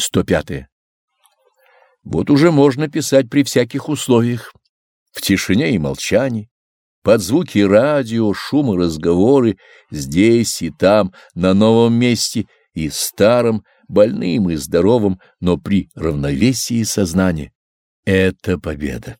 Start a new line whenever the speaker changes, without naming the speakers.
105. Вот уже можно писать при всяких условиях, в тишине и молчании, под звуки радио, шумы разговоры, здесь и там, на новом месте и старом, больным и здоровым, но при равновесии сознания. Это победа.